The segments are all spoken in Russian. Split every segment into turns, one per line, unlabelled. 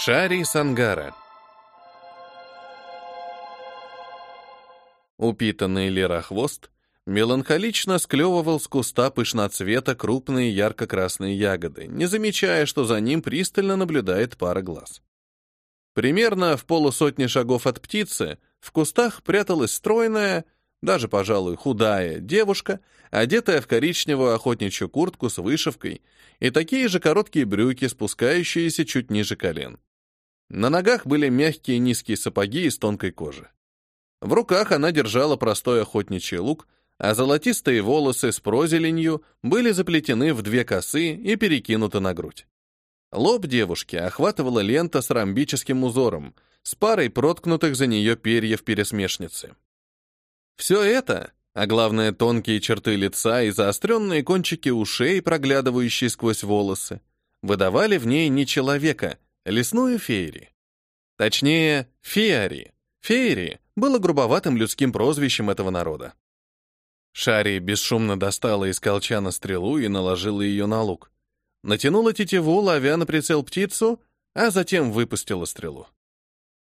Шари Сангара Упитанный лерохвост меланхолично склевывал с куста пышноцвета крупные ярко-красные ягоды, не замечая, что за ним пристально наблюдает пара глаз. Примерно в полусотни шагов от птицы в кустах пряталась стройная, даже, пожалуй, худая девушка, одетая в коричневую охотничью куртку с вышивкой и такие же короткие брюки, спускающиеся чуть ниже колен. На ногах были мягкие низкие сапоги из тонкой кожи. В руках она держала простой охотничий лук, а золотистые волосы с прозеленью были заплетены в две косы и перекинуты на грудь. Лоб девушки охватывала лента с ромбическим узором, с парой проткнутых за нее перьев пересмешницы. Все это, а главное тонкие черты лица и заостренные кончики ушей, проглядывающие сквозь волосы, выдавали в ней не человека, лесную феери. Точнее, феари. Феери было грубоватым людским прозвищем этого народа. Шари бесшумно достала из колчана стрелу и наложила ее на лук. Натянула тетиву, ловя на прицел птицу, а затем выпустила стрелу.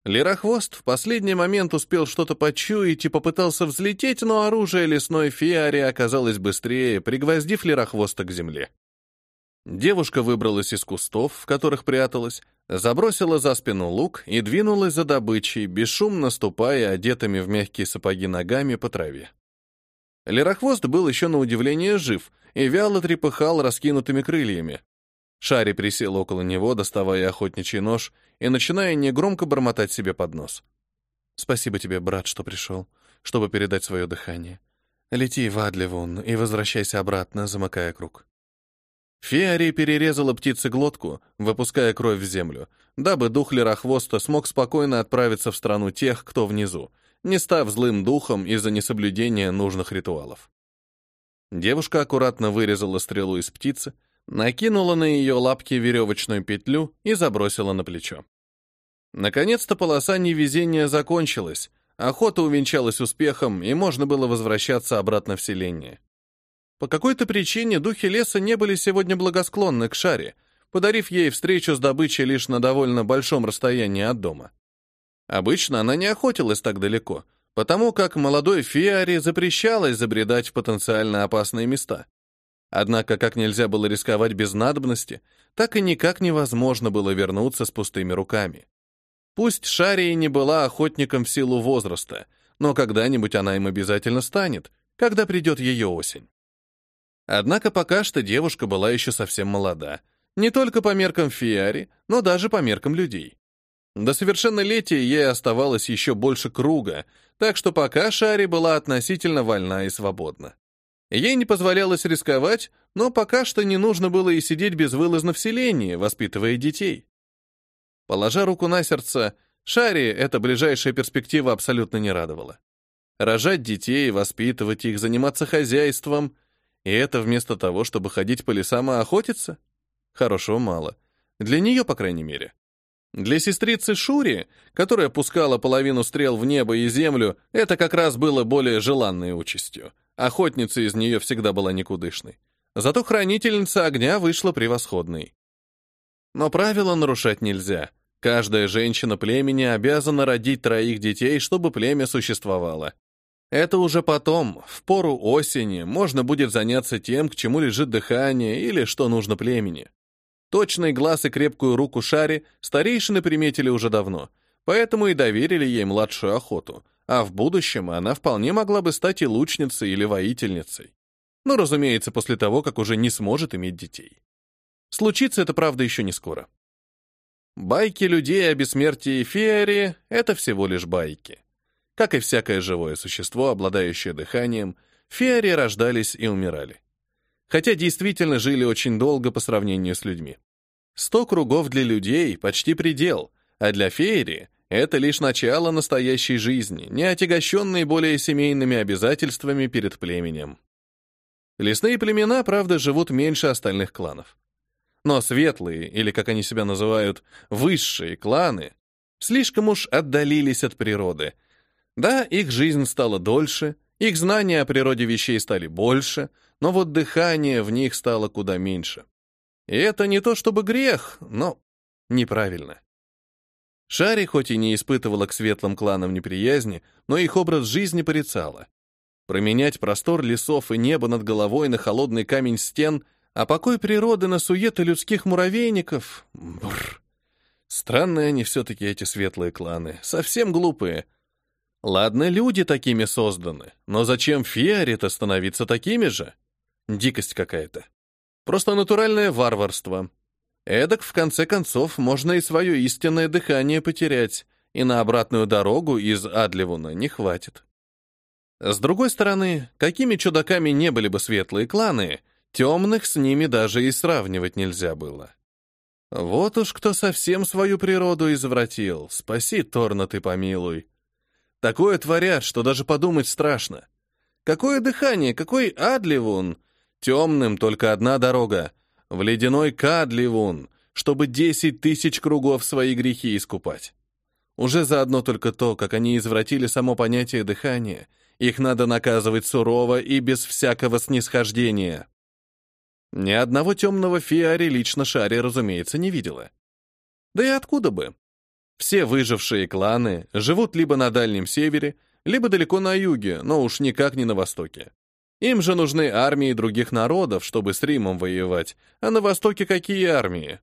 Лерохвост в последний момент успел что-то почуять и попытался взлететь, но оружие лесной фиари оказалось быстрее, пригвоздив Лерохвоста к земле. Девушка выбралась из кустов, в которых пряталась, забросила за спину лук и двинулась за добычей, бесшумно ступая одетыми в мягкие сапоги ногами по траве. Лерохвост был еще на удивление жив и вяло трепыхал раскинутыми крыльями. Шари присел около него, доставая охотничий нож и начиная негромко бормотать себе под нос. «Спасибо тебе, брат, что пришел, чтобы передать свое дыхание. Лети в Адливун и возвращайся обратно, замыкая круг». Феари перерезала птице глотку, выпуская кровь в землю, дабы дух Лерохвоста смог спокойно отправиться в страну тех, кто внизу, не став злым духом из-за несоблюдения нужных ритуалов. Девушка аккуратно вырезала стрелу из птицы, накинула на ее лапки веревочную петлю и забросила на плечо. Наконец-то полоса невезения закончилась, охота увенчалась успехом, и можно было возвращаться обратно в селение. По какой-то причине духи леса не были сегодня благосклонны к Шаре, подарив ей встречу с добычей лишь на довольно большом расстоянии от дома. Обычно она не охотилась так далеко, потому как молодой Фиаре запрещалось забредать в потенциально опасные места. Однако, как нельзя было рисковать без надобности, так и никак невозможно было вернуться с пустыми руками. Пусть Шария не была охотником в силу возраста, но когда-нибудь она им обязательно станет, когда придет ее осень. Однако пока что девушка была еще совсем молода, не только по меркам Фиари, но даже по меркам людей. До совершеннолетия ей оставалось еще больше круга, так что пока Шари была относительно вольна и свободна. Ей не позволялось рисковать, но пока что не нужно было и сидеть безвылазно в селении, воспитывая детей. Положа руку на сердце, Шари эта ближайшая перспектива абсолютно не радовала. Рожать детей, воспитывать их, заниматься хозяйством — и это вместо того, чтобы ходить по лесам и охотиться? Хорошего мало. Для нее, по крайней мере. Для сестрицы Шури, которая пускала половину стрел в небо и землю, это как раз было более желанной участью. Охотница из нее всегда была никудышной. Зато хранительница огня вышла превосходной. Но правила нарушать нельзя. Каждая женщина племени обязана родить троих детей, чтобы племя существовало. Это уже потом, в пору осени, можно будет заняться тем, к чему лежит дыхание или что нужно племени. Точный глаз и крепкую руку Шари старейшины приметили уже давно, поэтому и доверили ей младшую охоту, а в будущем она вполне могла бы стать и лучницей или воительницей. Но, ну, разумеется, после того, как уже не сможет иметь детей. Случится это, правда, еще не скоро. Байки людей о бессмертии Феари — это всего лишь байки. Как и всякое живое существо, обладающее дыханием, феари рождались и умирали хотя действительно жили очень долго по сравнению с людьми. Сто кругов для людей — почти предел, а для феери — это лишь начало настоящей жизни, не отягощенной более семейными обязательствами перед племенем. Лесные племена, правда, живут меньше остальных кланов. Но светлые, или, как они себя называют, высшие кланы, слишком уж отдалились от природы. Да, их жизнь стала дольше, их знания о природе вещей стали больше — но вот дыхание в них стало куда меньше. И это не то чтобы грех, но неправильно. Шари хоть и не испытывала к светлым кланам неприязни, но их образ жизни порицала. Променять простор лесов и небо над головой на холодный камень стен, а покой природы на суеты людских муравейников... Бррр. Странные они все-таки, эти светлые кланы, совсем глупые. Ладно, люди такими созданы, но зачем фиаре-то становиться такими же? Дикость какая-то. Просто натуральное варварство. Эдак, в конце концов, можно и свое истинное дыхание потерять, и на обратную дорогу из Адливуна не хватит. С другой стороны, какими чудаками не были бы светлые кланы, темных с ними даже и сравнивать нельзя было. Вот уж кто совсем свою природу извратил, спаси, Торна, ты помилуй. Такое творят, что даже подумать страшно. Какое дыхание, какой Адливун! Темным только одна дорога — в ледяной Кадливун, чтобы десять тысяч кругов свои грехи искупать. Уже заодно только то, как они извратили само понятие дыхания — их надо наказывать сурово и без всякого снисхождения. Ни одного темного фиари лично Шари, разумеется, не видела. Да и откуда бы? Все выжившие кланы живут либо на Дальнем Севере, либо далеко на юге, но уж никак не на Востоке. Им же нужны армии других народов, чтобы с Римом воевать, а на Востоке какие армии?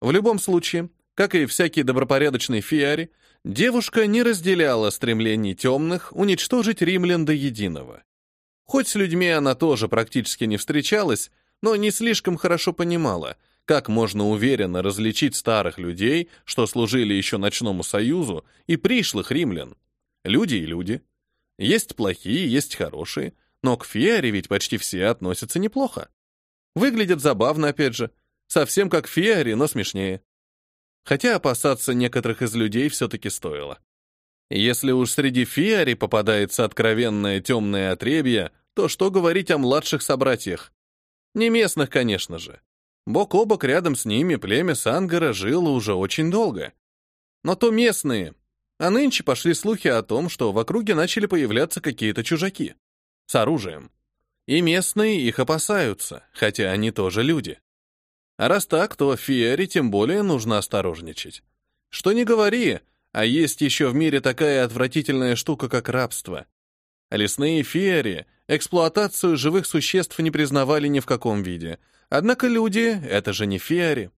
В любом случае, как и всякий добропорядочный фиари, девушка не разделяла стремлений темных уничтожить римлян до единого. Хоть с людьми она тоже практически не встречалась, но не слишком хорошо понимала, как можно уверенно различить старых людей, что служили еще ночному союзу, и пришлых римлян. Люди и люди. Есть плохие, есть хорошие, но к фиаре ведь почти все относятся неплохо. Выглядят забавно, опять же, совсем как фиари, но смешнее хотя опасаться некоторых из людей все-таки стоило. Если уж среди фиари попадается откровенное темное отребье, то что говорить о младших собратьях? Не местных, конечно же. Бок о бок рядом с ними племя Сангара жило уже очень долго. Но то местные. А нынче пошли слухи о том, что в округе начали появляться какие-то чужаки. С оружием. И местные их опасаются, хотя они тоже люди. А раз так, то Фиере тем более нужно осторожничать. Что не говори, а есть еще в мире такая отвратительная штука, как рабство. Лесные феери эксплуатацию живых существ не признавали ни в каком виде. Однако люди — это же не феери.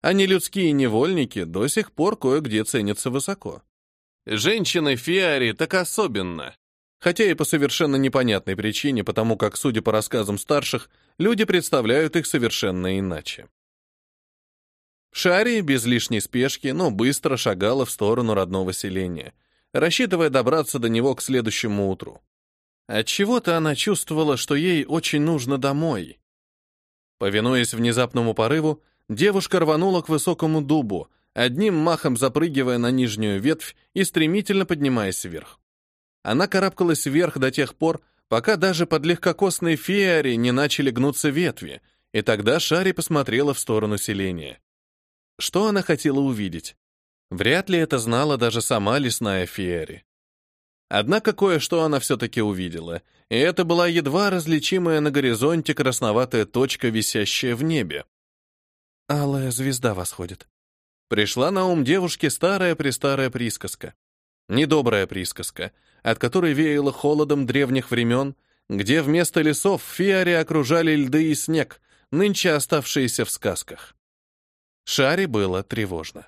Они людские невольники до сих пор кое-где ценятся высоко. Женщины феари так особенно. Хотя и по совершенно непонятной причине, потому как, судя по рассказам старших, люди представляют их совершенно иначе. Шари без лишней спешки, но быстро шагала в сторону родного селения, рассчитывая добраться до него к следующему утру. Отчего-то она чувствовала, что ей очень нужно домой. Повинуясь внезапному порыву, девушка рванула к высокому дубу, одним махом запрыгивая на нижнюю ветвь и стремительно поднимаясь вверх. Она карабкалась вверх до тех пор, пока даже под легкокосной феари не начали гнуться ветви, и тогда Шари посмотрела в сторону селения. Что она хотела увидеть? Вряд ли это знала даже сама лесная Фиери. Однако кое-что она все-таки увидела, и это была едва различимая на горизонте красноватая точка, висящая в небе. «Алая звезда восходит». Пришла на ум девушке старая-престарая присказка. Недобрая присказка, от которой веяло холодом древних времен, где вместо лесов фиари окружали льды и снег, нынче оставшиеся в сказках. Шаре было тревожно.